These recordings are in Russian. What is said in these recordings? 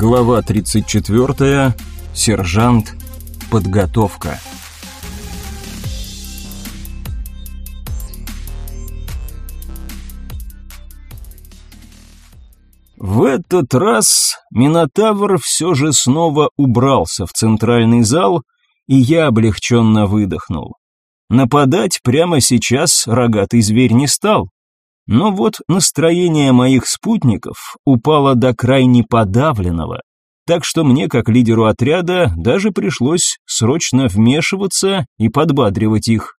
Глава 34. Сержант. Подготовка. В этот раз Минотавр все же снова убрался в центральный зал, и я облегченно выдохнул. Нападать прямо сейчас рогатый зверь не стал. Но вот настроение моих спутников упало до крайне подавленного, так что мне, как лидеру отряда, даже пришлось срочно вмешиваться и подбадривать их.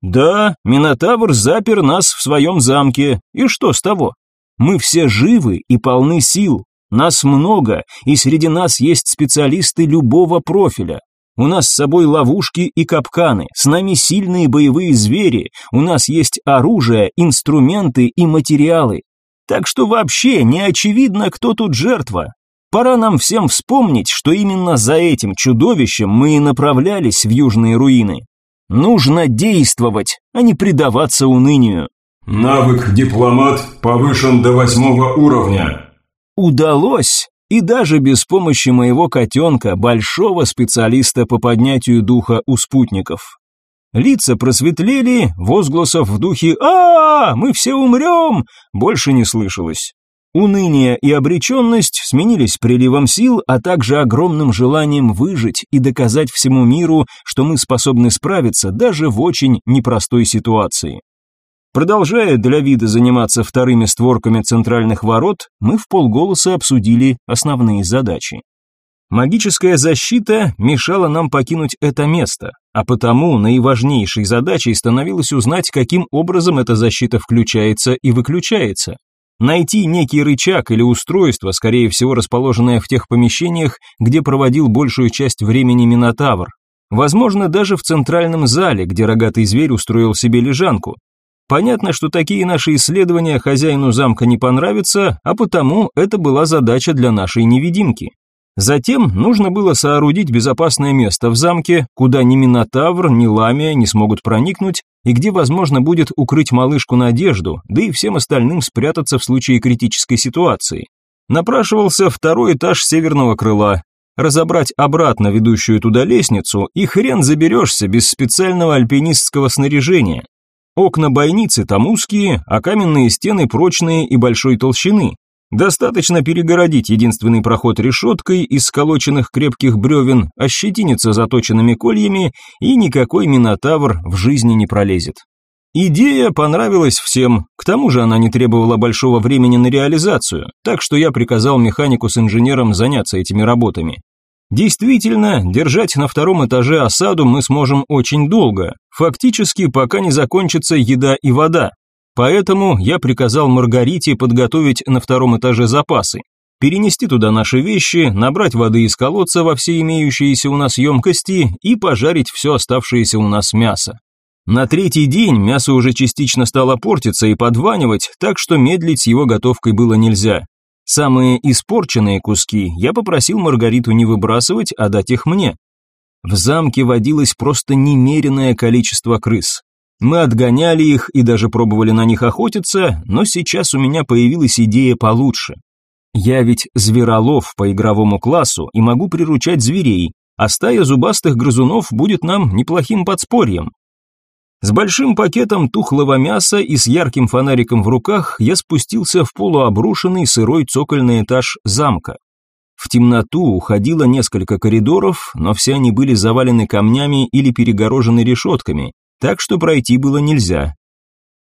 Да, Минотавр запер нас в своем замке, и что с того? Мы все живы и полны сил, нас много, и среди нас есть специалисты любого профиля, у нас с собой ловушки и капканы, с нами сильные боевые звери, у нас есть оружие, инструменты и материалы. Так что вообще не очевидно, кто тут жертва. Пора нам всем вспомнить, что именно за этим чудовищем мы и направлялись в южные руины. Нужно действовать, а не предаваться унынию. Навык дипломат повышен до восьмого уровня. Удалось и даже без помощи моего котенка, большого специалиста по поднятию духа у спутников. Лица просветлели, возгласов в духе а, -а, -а мы все умрем!» больше не слышалось. Уныние и обреченность сменились приливом сил, а также огромным желанием выжить и доказать всему миру, что мы способны справиться даже в очень непростой ситуации. Продолжая для вида заниматься вторыми створками центральных ворот, мы в полголоса обсудили основные задачи. Магическая защита мешала нам покинуть это место, а потому наиважнейшей задачей становилось узнать, каким образом эта защита включается и выключается. Найти некий рычаг или устройство, скорее всего расположенное в тех помещениях, где проводил большую часть времени Минотавр. Возможно, даже в центральном зале, где рогатый зверь устроил себе лежанку. Понятно, что такие наши исследования хозяину замка не понравятся, а потому это была задача для нашей невидимки. Затем нужно было соорудить безопасное место в замке, куда ни Минотавр, ни Ламия не смогут проникнуть, и где возможно будет укрыть малышку Надежду, да и всем остальным спрятаться в случае критической ситуации. Напрашивался второй этаж северного крыла. Разобрать обратно ведущую туда лестницу, и хрен заберешься без специального альпинистского снаряжения. Окна бойницы там узкие, а каменные стены прочные и большой толщины. Достаточно перегородить единственный проход решеткой из сколоченных крепких бревен, ощетиниться заточенными кольями, и никакой минотавр в жизни не пролезет. Идея понравилась всем, к тому же она не требовала большого времени на реализацию, так что я приказал механику с инженером заняться этими работами. Действительно, держать на втором этаже осаду мы сможем очень долго, фактически пока не закончится еда и вода. Поэтому я приказал Маргарите подготовить на втором этаже запасы, перенести туда наши вещи, набрать воды из колодца во все имеющиеся у нас емкости и пожарить все оставшееся у нас мясо. На третий день мясо уже частично стало портиться и подванивать, так что медлить с его готовкой было нельзя. Самые испорченные куски я попросил Маргариту не выбрасывать, а дать их мне. В замке водилось просто немеренное количество крыс. Мы отгоняли их и даже пробовали на них охотиться, но сейчас у меня появилась идея получше. Я ведь зверолов по игровому классу и могу приручать зверей, а стая зубастых грызунов будет нам неплохим подспорьем. С большим пакетом тухлого мяса и с ярким фонариком в руках я спустился в полуобрушенный сырой цокольный этаж замка. В темноту уходило несколько коридоров, но все они были завалены камнями или перегорожены решетками, так что пройти было нельзя.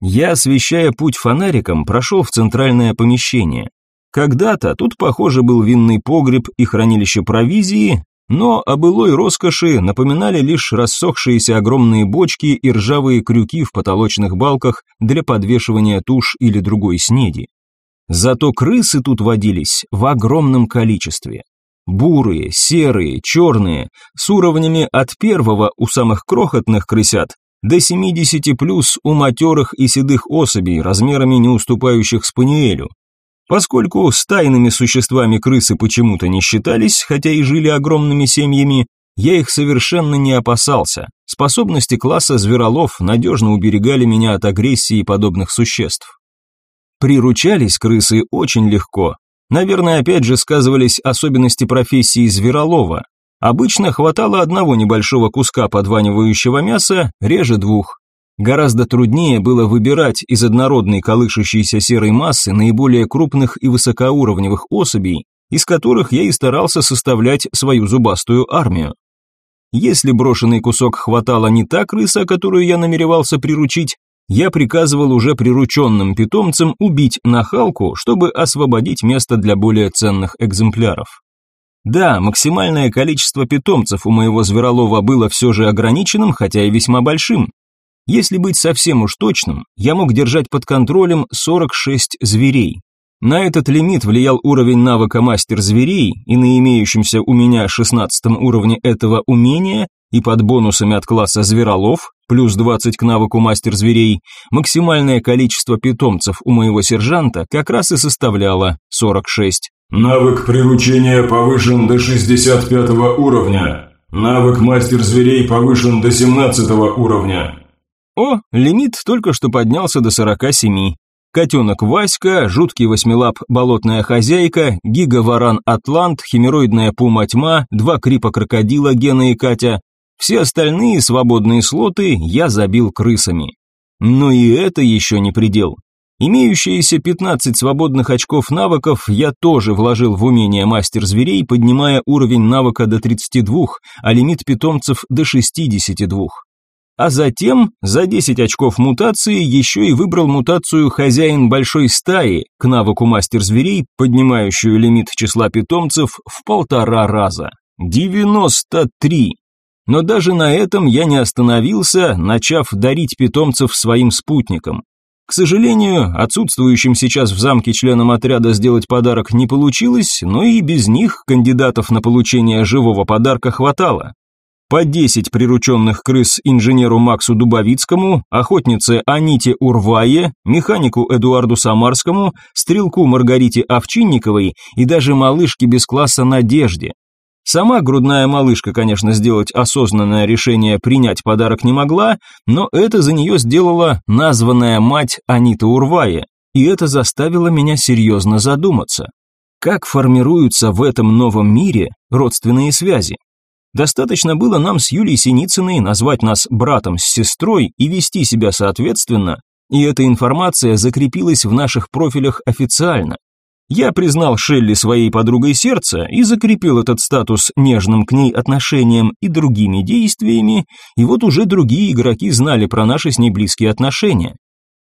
Я, освещая путь фонариком, прошел в центральное помещение. Когда-то тут, похоже, был винный погреб и хранилище провизии, но о былой роскоши напоминали лишь рассохшиеся огромные бочки и ржавые крюки в потолочных балках для подвешивания туш или другой снеди. Зато крысы тут водились в огромном количестве. Бурые, серые, черные, с уровнями от первого у самых крохотных крысят до 70 плюс у матерых и седых особей, размерами не уступающих спаниелю. Поскольку стайными существами крысы почему-то не считались, хотя и жили огромными семьями, я их совершенно не опасался. Способности класса зверолов надежно уберегали меня от агрессии подобных существ. Приручались крысы очень легко. Наверное, опять же сказывались особенности профессии зверолова. Обычно хватало одного небольшого куска подванивающего мяса, реже двух. Гораздо труднее было выбирать из однородной колышущейся серой массы наиболее крупных и высокоуровневых особей, из которых я и старался составлять свою зубастую армию. Если брошенный кусок хватало не та крыса, которую я намеревался приручить, я приказывал уже прирученным питомцам убить нахалку, чтобы освободить место для более ценных экземпляров. Да, максимальное количество питомцев у моего зверолова было все же ограниченным, хотя и весьма большим. Если быть совсем уж точным, я мог держать под контролем 46 зверей. На этот лимит влиял уровень навыка мастер зверей, и на имеющемся у меня 16 уровне этого умения и под бонусами от класса зверолов, плюс 20 к навыку мастер зверей, максимальное количество питомцев у моего сержанта как раз и составляло 46. Навык приручения повышен до 65 уровня. Навык мастер зверей повышен до 17 уровня. О, лимит только что поднялся до 47. Котенок Васька, жуткий восьмилап болотная хозяйка, гига-варан Атлант, химероидная пума тьма, два крипа крокодила Гена и Катя, все остальные свободные слоты я забил крысами. Но и это еще не предел. Имеющиеся 15 свободных очков навыков я тоже вложил в умение мастер зверей, поднимая уровень навыка до 32, а лимит питомцев до 62. А затем за 10 очков мутации еще и выбрал мутацию хозяин большой стаи к навыку мастер зверей, поднимающую лимит числа питомцев в полтора раза. 93. Но даже на этом я не остановился, начав дарить питомцев своим спутникам. К сожалению, отсутствующим сейчас в замке членам отряда сделать подарок не получилось, но и без них кандидатов на получение живого подарка хватало. По 10 прирученных крыс инженеру Максу Дубовицкому, охотнице Аните Урвае, механику Эдуарду Самарскому, стрелку Маргарите Овчинниковой и даже малышке без класса Надежде. Сама грудная малышка, конечно, сделать осознанное решение принять подарок не могла, но это за нее сделала названная мать Анита Урвая, и это заставило меня серьезно задуматься. Как формируются в этом новом мире родственные связи? Достаточно было нам с Юлией Синицыной назвать нас братом с сестрой и вести себя соответственно, и эта информация закрепилась в наших профилях официально. Я признал Шелли своей подругой сердца и закрепил этот статус нежным к ней отношением и другими действиями, и вот уже другие игроки знали про наши с ней близкие отношения.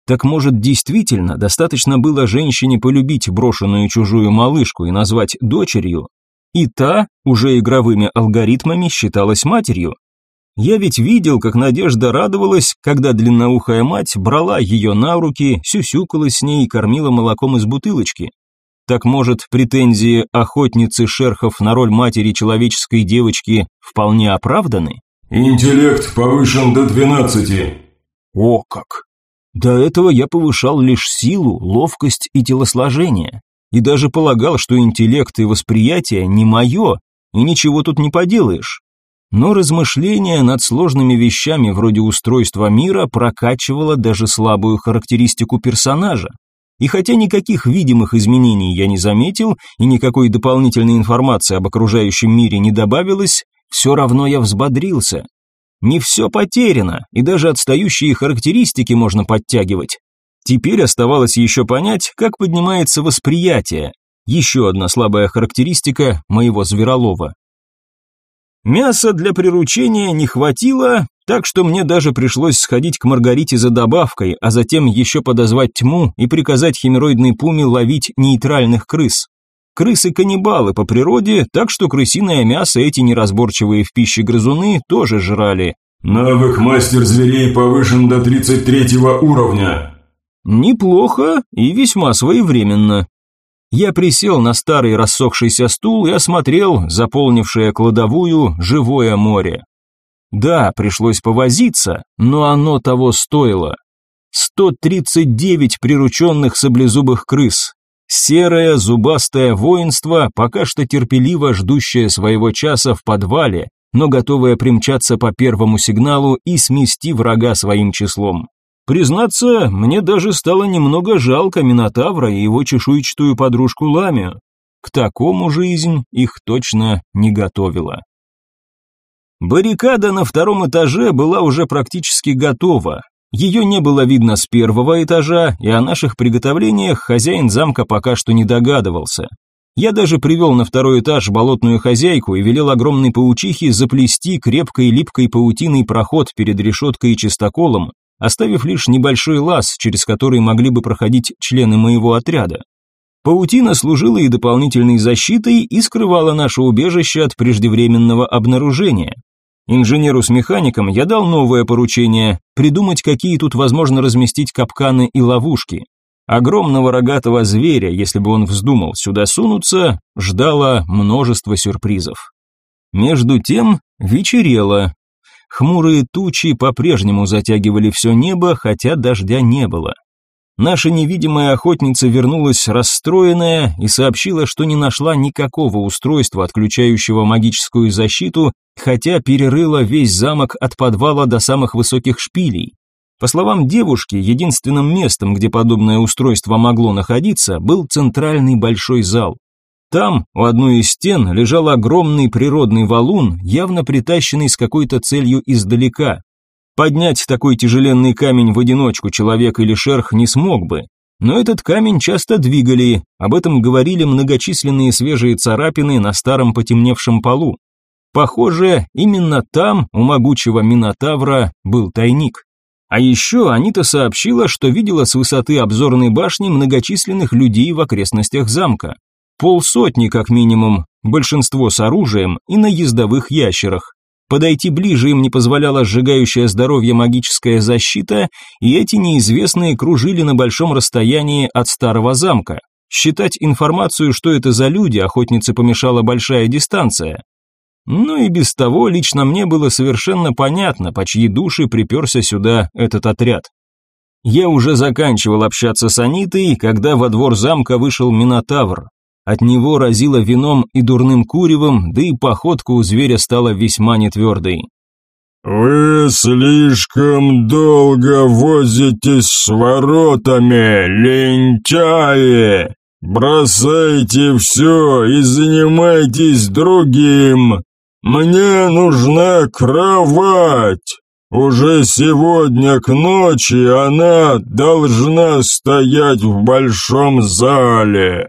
Так может, действительно, достаточно было женщине полюбить брошенную чужую малышку и назвать дочерью, и та уже игровыми алгоритмами считалась матерью. Я ведь видел, как Надежда радовалась, когда длинноухая мать брала ее на руки, сюсюкалась с ней и кормила молоком из бутылочки. Так может, претензии охотницы шерхов на роль матери человеческой девочки вполне оправданы? Интеллект повышен до 12. О как! До этого я повышал лишь силу, ловкость и телосложение. И даже полагал, что интеллект и восприятие не мое, и ничего тут не поделаешь. Но размышления над сложными вещами вроде устройства мира прокачивало даже слабую характеристику персонажа. И хотя никаких видимых изменений я не заметил, и никакой дополнительной информации об окружающем мире не добавилось, все равно я взбодрился. Не все потеряно, и даже отстающие характеристики можно подтягивать. Теперь оставалось еще понять, как поднимается восприятие. Еще одна слабая характеристика моего зверолова. Мяса для приручения не хватило, так что мне даже пришлось сходить к Маргарите за добавкой, а затем еще подозвать тьму и приказать химероидной пуме ловить нейтральных крыс. Крысы-каннибалы по природе, так что крысиное мясо эти неразборчивые в пище грызуны тоже жрали. Навык мастер зверей повышен до 33 уровня. Неплохо и весьма своевременно. Я присел на старый рассохшийся стул и осмотрел заполнившее кладовую живое море. Да, пришлось повозиться, но оно того стоило. 139 прирученных саблезубых крыс. Серое зубастое воинство, пока что терпеливо ждущее своего часа в подвале, но готовое примчаться по первому сигналу и смести врага своим числом. Признаться, мне даже стало немного жалко Минотавра и его чешуйчатую подружку Ламию. К такому жизнь их точно не готовила. Баррикада на втором этаже была уже практически готова. Ее не было видно с первого этажа, и о наших приготовлениях хозяин замка пока что не догадывался. Я даже привел на второй этаж болотную хозяйку и велел огромной паучихе заплести крепкой липкой паутиной проход перед решеткой и чистоколом, оставив лишь небольшой лаз, через который могли бы проходить члены моего отряда. Паутина служила и дополнительной защитой и скрывала наше убежище от преждевременного обнаружения. Инженеру с механиком я дал новое поручение – придумать, какие тут возможно разместить капканы и ловушки. Огромного рогатого зверя, если бы он вздумал сюда сунуться, ждало множество сюрпризов. Между тем вечерело. Хмурые тучи по-прежнему затягивали все небо, хотя дождя не было. Наша невидимая охотница вернулась расстроенная и сообщила, что не нашла никакого устройства, отключающего магическую защиту, хотя перерыла весь замок от подвала до самых высоких шпилей. По словам девушки, единственным местом, где подобное устройство могло находиться, был центральный большой зал. Там, у одной из стен, лежал огромный природный валун, явно притащенный с какой-то целью издалека, Поднять такой тяжеленный камень в одиночку человек или шерх не смог бы. Но этот камень часто двигали, об этом говорили многочисленные свежие царапины на старом потемневшем полу. Похоже, именно там у могучего Минотавра был тайник. А еще Анита сообщила, что видела с высоты обзорной башни многочисленных людей в окрестностях замка. Полсотни как минимум, большинство с оружием и на ездовых ящерах. Подойти ближе им не позволяла сжигающая здоровье магическая защита, и эти неизвестные кружили на большом расстоянии от старого замка. Считать информацию, что это за люди, охотнице помешала большая дистанция. Ну и без того лично мне было совершенно понятно, по чьи души приперся сюда этот отряд. Я уже заканчивал общаться с Анитой, когда во двор замка вышел Минотавр. От него разило вином и дурным куревом, да и походка у зверя стала весьма нетвердой. «Вы слишком долго возитесь с воротами, лентяи! Бросайте все и занимайтесь другим! Мне нужна кровать! Уже сегодня к ночи она должна стоять в большом зале!»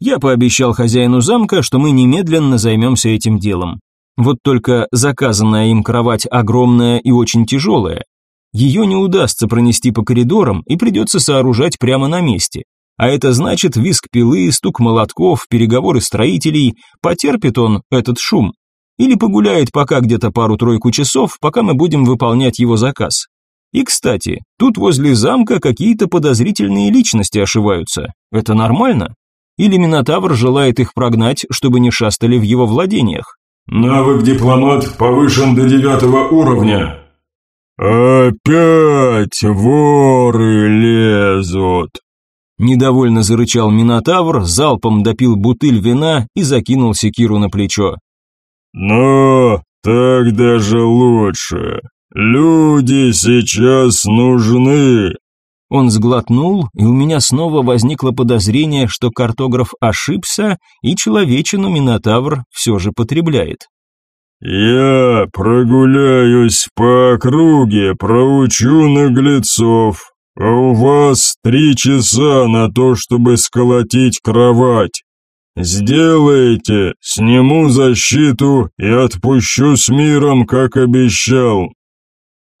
Я пообещал хозяину замка, что мы немедленно займемся этим делом. Вот только заказанная им кровать огромная и очень тяжелая. Ее не удастся пронести по коридорам и придется сооружать прямо на месте. А это значит визг пилы, стук молотков, переговоры строителей. Потерпит он этот шум. Или погуляет пока где-то пару-тройку часов, пока мы будем выполнять его заказ. И, кстати, тут возле замка какие-то подозрительные личности ошиваются. Это нормально? Или Минотавр желает их прогнать, чтобы не шастали в его владениях? Навык дипломат повышен до девятого уровня. Опять воры лезут. Недовольно зарычал Минотавр, залпом допил бутыль вина и закинул секиру на плечо. Но так даже лучше. Люди сейчас нужны. Он сглотнул, и у меня снова возникло подозрение, что картограф ошибся, и человечину Минотавр все же потребляет. «Я прогуляюсь по округе, проучу наглецов, а у вас три часа на то, чтобы сколотить кровать. Сделайте, сниму защиту и отпущу с миром, как обещал.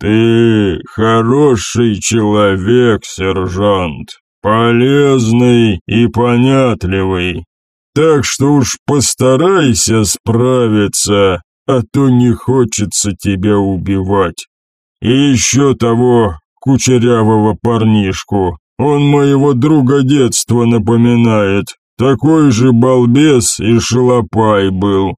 «Ты хороший человек, сержант, полезный и понятливый, так что уж постарайся справиться, а то не хочется тебя убивать. И еще того кучерявого парнишку, он моего друга детства напоминает, такой же балбес и шалопай был,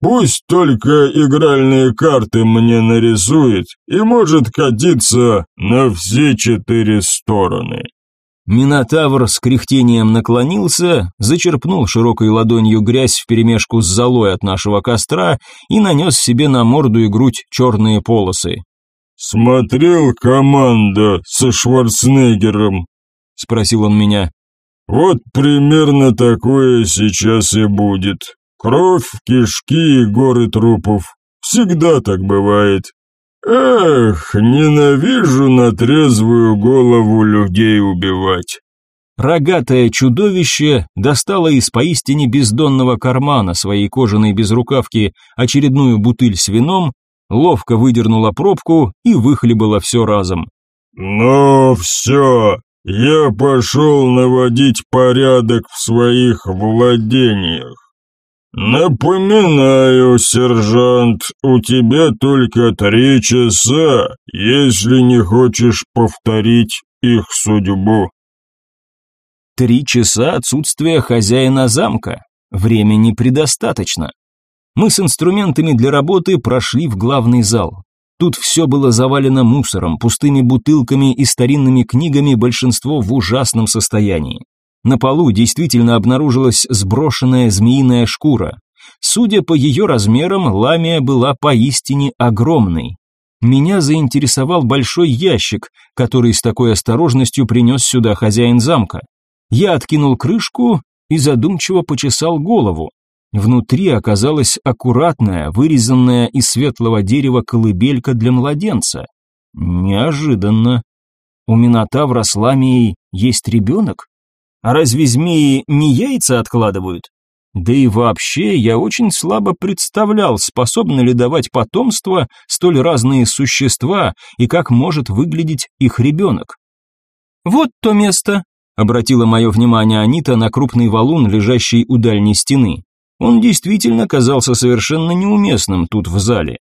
Пусть только игральные карты мне нарисует и может катиться на все четыре стороны. Минотавр с кряхтением наклонился, зачерпнул широкой ладонью грязь вперемешку с золой от нашего костра и нанес себе на морду и грудь черные полосы. «Смотрел команда со Шварценеггером?» – спросил он меня. Вот примерно такое сейчас и будет. Кровь, кишки и горы трупов. Всегда так бывает. Эх, ненавижу на трезвую голову людей убивать. Рогатое чудовище достало из поистине бездонного кармана своей кожаной безрукавки очередную бутыль с вином, ловко выдернула пробку и выхлебала все разом. «Ну все, я пошел наводить порядок в своих владениях. «Напоминаю, сержант, у тебя только три часа, если не хочешь повторить их судьбу». Три часа отсутствия хозяина замка. Времени предостаточно. Мы с инструментами для работы прошли в главный зал. Тут все было завалено мусором, пустыми бутылками и старинными книгами, большинство в ужасном состоянии. На полу действительно обнаружилась сброшенная змеиная шкура. Судя по ее размерам, ламия была поистине огромной. Меня заинтересовал большой ящик, который с такой осторожностью принес сюда хозяин замка. Я откинул крышку и задумчиво почесал голову. Внутри оказалась аккуратная, вырезанная из светлого дерева колыбелька для младенца. Неожиданно. У Минотавра с ламией есть ребенок? А разве змеи не яйца откладывают? Да и вообще, я очень слабо представлял, способны ли давать потомство столь разные существа и как может выглядеть их ребенок. «Вот то место», — обратила мое внимание Анита на крупный валун, лежащий у дальней стены. Он действительно казался совершенно неуместным тут в зале.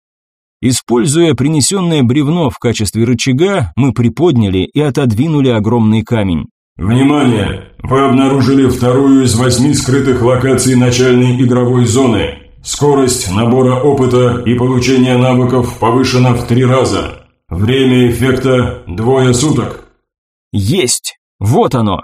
Используя принесенное бревно в качестве рычага, мы приподняли и отодвинули огромный камень. Внимание! Вы обнаружили вторую из восьми скрытых локаций начальной игровой зоны. Скорость набора опыта и получения навыков повышена в три раза. Время эффекта – двое суток. Есть! Вот оно!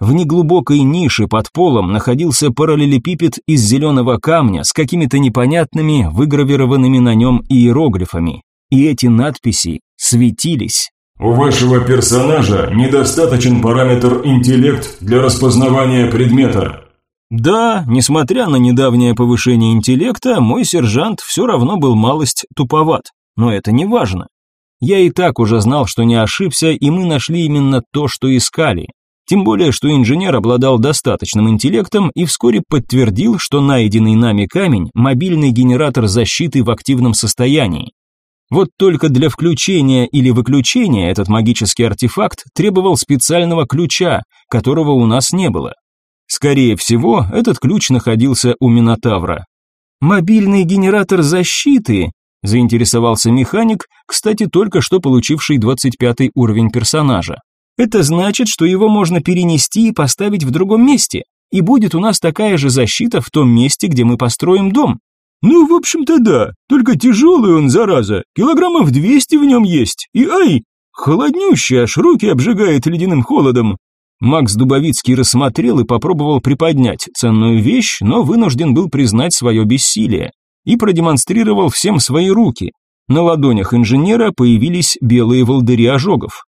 В неглубокой нише под полом находился параллелепипед из зеленого камня с какими-то непонятными, выгравированными на нем иероглифами. И эти надписи светились. У вашего персонажа недостаточен параметр интеллект для распознавания предмета. Да, несмотря на недавнее повышение интеллекта, мой сержант все равно был малость туповат, но это не важно. Я и так уже знал, что не ошибся, и мы нашли именно то, что искали. Тем более, что инженер обладал достаточным интеллектом и вскоре подтвердил, что найденный нами камень – мобильный генератор защиты в активном состоянии. Вот только для включения или выключения этот магический артефакт требовал специального ключа, которого у нас не было. Скорее всего, этот ключ находился у Минотавра. «Мобильный генератор защиты», – заинтересовался механик, кстати, только что получивший 25 уровень персонажа. «Это значит, что его можно перенести и поставить в другом месте, и будет у нас такая же защита в том месте, где мы построим дом. «Ну, в общем-то, да, только тяжелый он, зараза, килограммов двести в нем есть, и ай, холоднющий, аж руки обжигает ледяным холодом». Макс Дубовицкий рассмотрел и попробовал приподнять ценную вещь, но вынужден был признать свое бессилие и продемонстрировал всем свои руки. На ладонях инженера появились белые волдыри ожогов.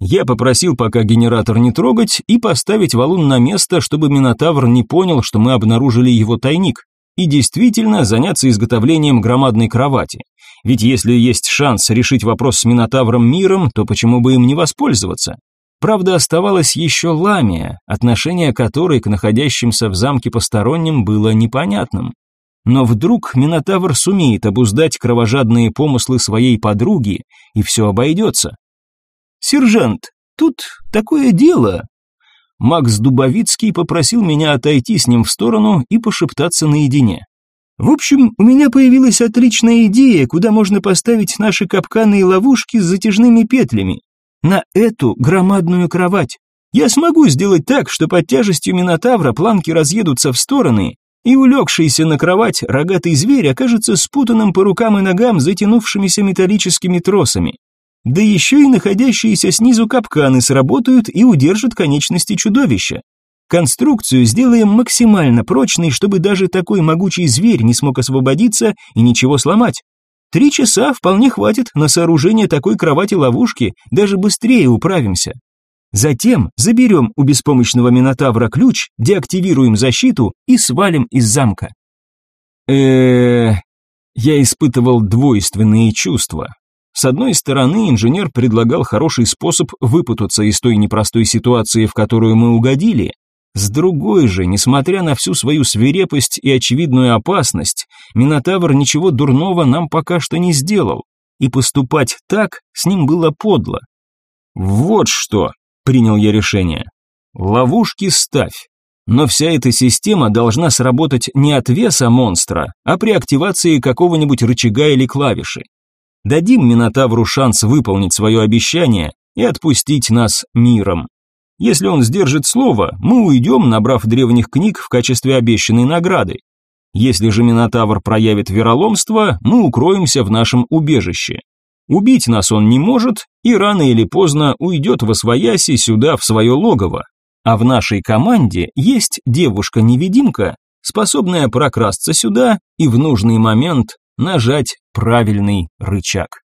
Я попросил пока генератор не трогать и поставить валун на место, чтобы Минотавр не понял, что мы обнаружили его тайник и действительно заняться изготовлением громадной кровати. Ведь если есть шанс решить вопрос с Минотавром миром, то почему бы им не воспользоваться? Правда, оставалась еще Ламия, отношение которой к находящимся в замке посторонним было непонятным. Но вдруг Минотавр сумеет обуздать кровожадные помыслы своей подруги, и все обойдется. «Сержант, тут такое дело», Макс Дубовицкий попросил меня отойти с ним в сторону и пошептаться наедине. В общем, у меня появилась отличная идея, куда можно поставить наши капканы и ловушки с затяжными петлями. На эту громадную кровать. Я смогу сделать так, что под тяжестью Минотавра планки разъедутся в стороны, и улегшийся на кровать рогатый зверь окажется спутанным по рукам и ногам затянувшимися металлическими тросами. Да еще и находящиеся снизу капканы сработают и удержат конечности чудовища. Конструкцию сделаем максимально прочной, чтобы даже такой могучий зверь не смог освободиться и ничего сломать. Три часа вполне хватит на сооружение такой кровати-ловушки, даже быстрее управимся. Затем заберем у беспомощного Минотавра ключ, деактивируем защиту и свалим из замка. э Я испытывал двойственные чувства. С одной стороны, инженер предлагал хороший способ выпутаться из той непростой ситуации, в которую мы угодили. С другой же, несмотря на всю свою свирепость и очевидную опасность, Минотавр ничего дурного нам пока что не сделал, и поступать так с ним было подло. Вот что, принял я решение. Ловушки ставь. Но вся эта система должна сработать не от веса монстра, а при активации какого-нибудь рычага или клавиши. Дадим Минотавру шанс выполнить свое обещание и отпустить нас миром. Если он сдержит слово, мы уйдем, набрав древних книг в качестве обещанной награды. Если же Минотавр проявит вероломство, мы укроемся в нашем убежище. Убить нас он не может, и рано или поздно уйдет во свояси сюда, в свое логово. А в нашей команде есть девушка-невидимка, способная прокрасться сюда и в нужный момент нажать правильный рычаг.